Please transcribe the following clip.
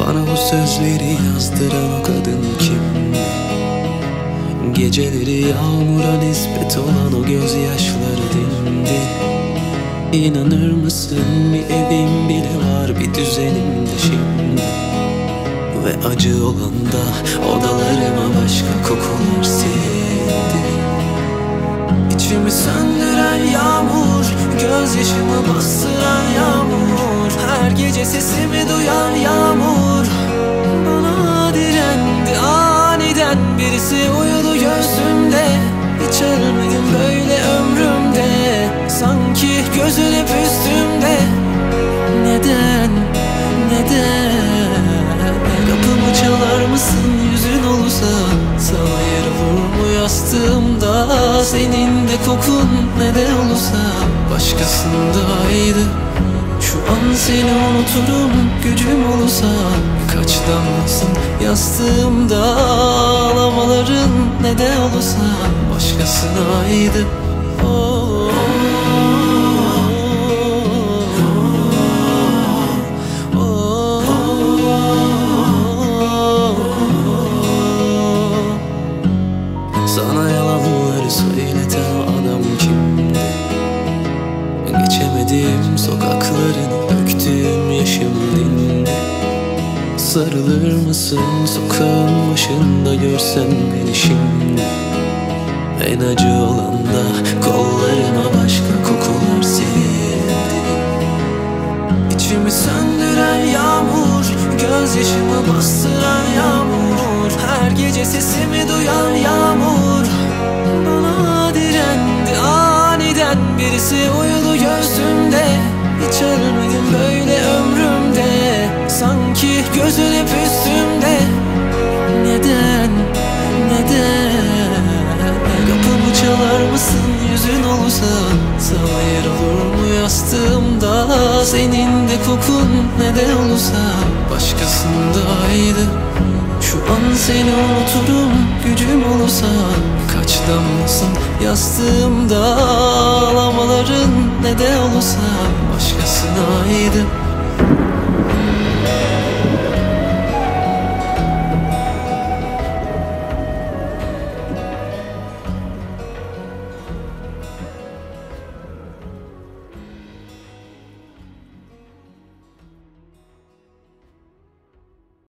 Bana bu sözleri yazdıran o kadın kimdi? Geceleri yağmura nispet olan o gözyaşları dindi İnanır mısın bir evim bile var bir düzenim de şimdi Ve acı olan da odalarıma başka kokular sildi İçimi söndüren yağmur Gözyaşımı bastıran yağmur Her gece sesimi duyan yağmur mu yastığımda Senin de kokun ne de olursa Başkasındaydı Şu an seni unuturum gücüm olursa Kaç damlasın yastığımda Ağlamaların ne de olursa Başkasına Geçemedim sokaklarını döktüğüm yaşım dindi Sarılır mısın sokağın başında görsen beni şimdi. En acı olan da kollarıma başka kokular sildi İçimi söndüren yağmur Gözyaşımı bastıran yağmur. Her gece sesimi duyan yağmur mısın yüzün olursa Sana yer olur mu yastığımda? Senin de kokun ne de olursa Başkasındaydı Şu an seni unuturum gücüm olursa Kaç damlasın yastığımda? Ağlamaların ne de olursa